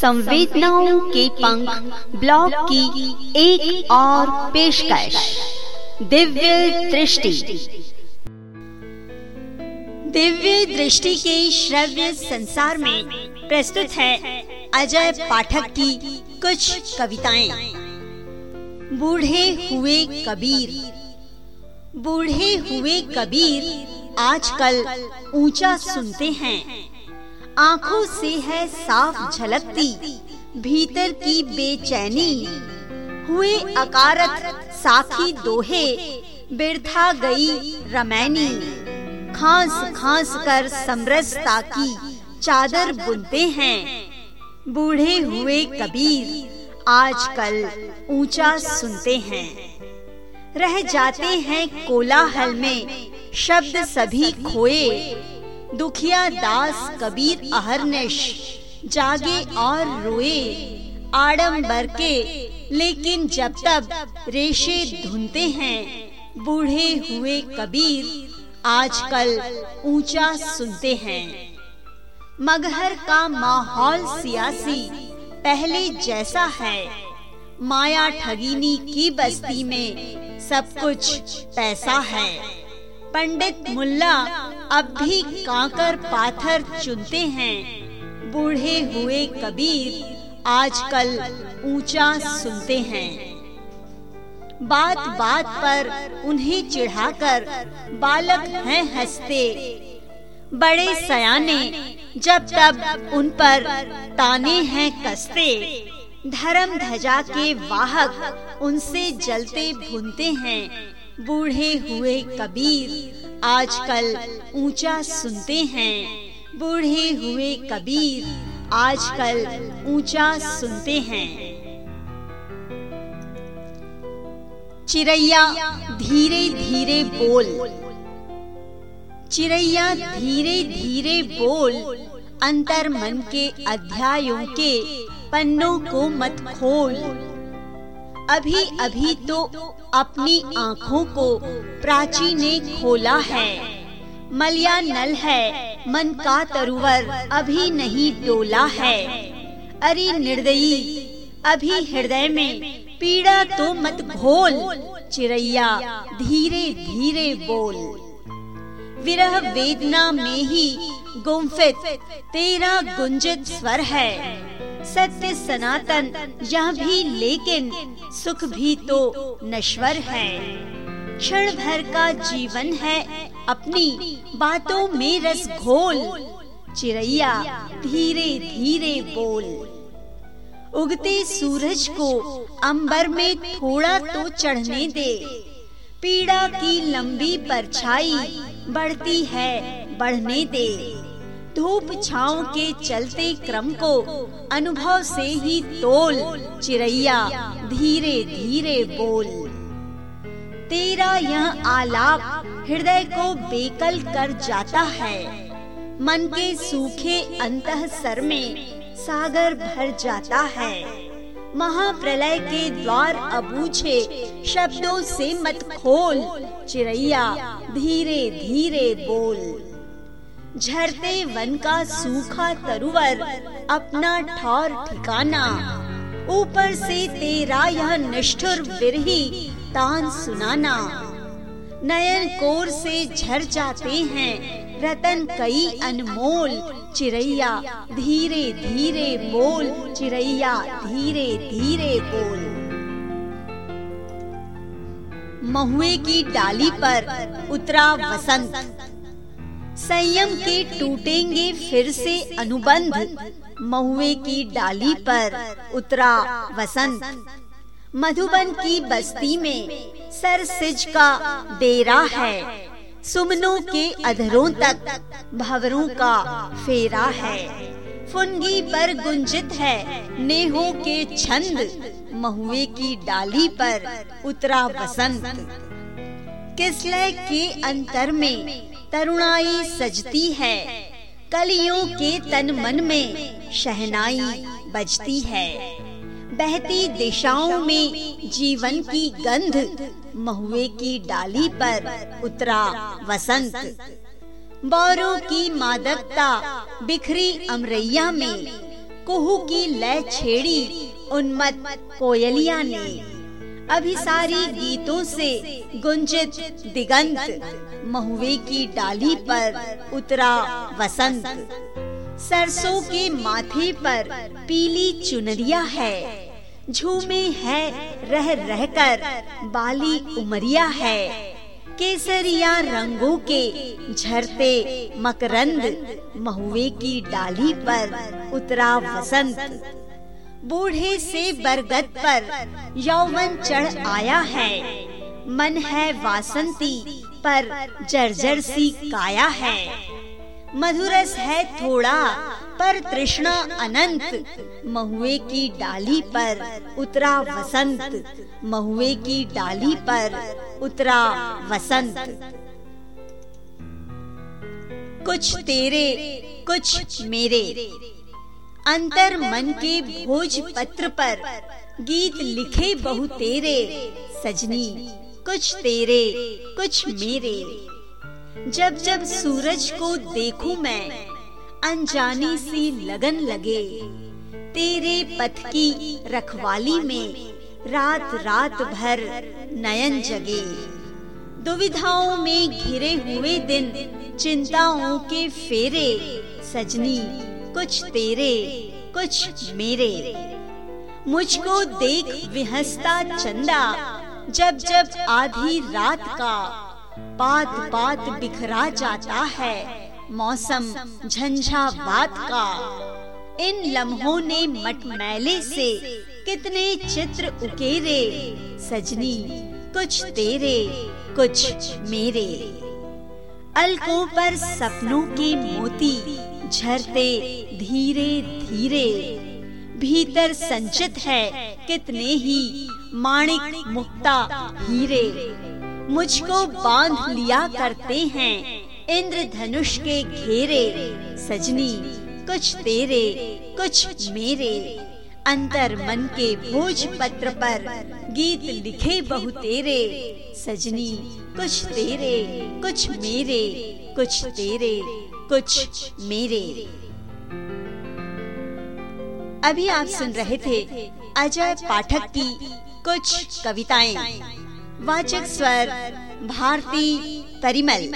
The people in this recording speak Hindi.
संवेदनाओं के पंख ब्लॉग की एक और पेशकश। दिव्य दृष्टि। दिव्य दृष्टि के श्रव्य संसार में प्रस्तुत है अजय पाठक की कुछ कविताएँ। बूढ़े हुए कबीर। बूढ़े हुए कबीर आजकल ऊँचा सुनते हैं। आँखों से है साफ़ झलकती, भीतर की बेचैनी। हुए अकारत, साखी दोहे, बिरथा गई रमैनी। खांस खांस कर समरसता की चादर बुनते हैं। बूढ़े हुए कबीर आजकल ऊँचा सुनते हैं। रह जाते हैं कोलाहल में, शब्द सभी खोए। दुखिया दास कबीर अहरनिश, जागे और रोए आडम्बर के, लेकिन जब तब रेशे धुनते हैं, बूढ़े हुए कबीर आजकल ऊँचा सुनते हैं। मगहर का माहौल सियासी, पहले जैसा है। माया ठगीनी की बस्ती में सब कुछ पैसा है। पंडित मुल्ला अब भी कांकर पाथर चुनते हैं। बूढ़े हुए कबीर आजकल ऊँचा सुनते हैं। बात बात पर उन्हें चिढ़ाकर बालक हैं हँसते। बड़े सयाने जब तब उन पर ताने हैं कसते। धर्म ध्वजा के वाहक उनसे जलते भूनते हैं। बूढ़े हुए कबीर आजकल ऊँचा सुनते हैं, बूढ़े हुए कबीर आजकल ऊँचा सुनते हैं। चिड़ैया धीरे धीरे बोल चिड़ैया धीरे धीरे बोल, अंतर मन के अध्यायों के पन्नों को मत खोल। अभी अभी तो अपनी आँखों को प्राची ने खोला है। मलिया नल है, मन का तरुवर अभी नहीं डोला है। अरे निर्दयी, अभी हृदय में पीड़ा तो मत घोल चिड़ैया धीरे धीरे बोल। विरह वेदना में ही गुम्फित तेरा गुंजित स्वर है। सत्य सनातन, यह भी लेकिन सुख भी तो नश्वर है। क्षण भर का जीवन है, अपनी बातों में रस घोल चिड़ैया धीरे धीरे बोल। उगते सूरज को अंबर में थोड़ा तो चढ़ने दे। पीड़ा की लंबी परछाई बढ़ती है, बढ़ने दे। धूप छाव के चलते क्रम को अनुभव से ही तोल चिड़ैया धीरे धीरे बोल। तेरा यह आलाप हृदय को बेकल कर जाता है। मन के सूखे अंत सर में सागर भर जाता है। महाप्रलय के द्वार अबूझे, शब्दों से मत खोल चिड़ैया धीरे धीरे बोल। झरते वन का सूखा तरुवर, अपना ठौर ठिकाना। ऊपर से तेरा यह निष्ठुर विरही तान सुनाना। नयन कोर से झर जाते हैं, रतन कई अनमोल चिड़ैया धीरे धीरे बोल चिड़ैया धीरे धीरे बोल। महुए की डाली पर उतरा वसंत। संयम के टूटेंगे फिर से अनुबंध। महुए की डाली पर उतरा वसंत। मधुबन की बस्ती में सर सिज का डेरा है। सुमनों के अधरों तक भवरों का फेरा है। फुनगी पर गुंजित है नेहों के छंद। महुए की डाली पर उतरा बसंत किसलय के अंतर में तरुणाई सजती है। कलियों के तन मन में शहनाई बजती है। बहती दिशाओं में जीवन की गंध महुए की डाली पर उतरा वसंत। बौरों की मादकता बिखरी अमरैया में, कुहू की लय छेड़ी उन्मत कोयलिया ने। अभिसारी गीतों से गुंजित दिगंत, महुए की डाली पर उतरा वसंत। सरसों के माथे पर पीली चुनरिया है, झूमे है, रह रहकर बाली उमरिया है। केसरिया रंगों के झरते मकरंद, महुए की डाली पर उतरा वसंत। बूढ़े से बरगद पर यौवन चढ़ आया है। मन है वासंती, पर जर्जर सी काया है। मधुरस है थोड़ा, पर तृष्णा अनंत। महुए की डाली पर उतरा वसंत। महुए की डाली पर उतरा वसंत। कुछ तेरे, कुछ मेरे। अंतर मन के भोज पत्र पर गीत लिखे बहु तेरे, सजनी, कुछ तेरे, कुछ मेरे। जब जब सूरज को देखूँ मैं, अनजानी सी लगन लगे। तेरे पथ की रखवाली में रात रात भर नयन जगे। दुविधाओं में घिरे हुए दिन, चिंताओं के फेरे, सजनी कुछ तेरे, कुछ मेरे। मुझको देख विहसता चंदा, जब जब आधी रात का पात पात बिखरा जाता है मौसम झंझा बात का। इन लम्हों ने मटमैले से कितने चित्र उकेरे, सजनी, कुछ तेरे, कुछ मेरे। अलकों पर सपनों के मोती झरते धीरे धीरे। भीतर संचित है कितने ही माणिक मुक्ता हीरे। मुझको बाँध लिया करते हैं इंद्र धनुष के घेरे। सजनी, कुछ तेरे, कुछ मेरे। अंतर मन के भोज पत्र पर गीत लिखे बहु तेरे। सजनी, कुछ तेरे, कुछ मेरे, कुछ तेरे। कुछ मेरे। अभी आप सुन रहे थे अजय पाठक की कुछ कविताएँ। वाचक स्वर, भारती परिमल।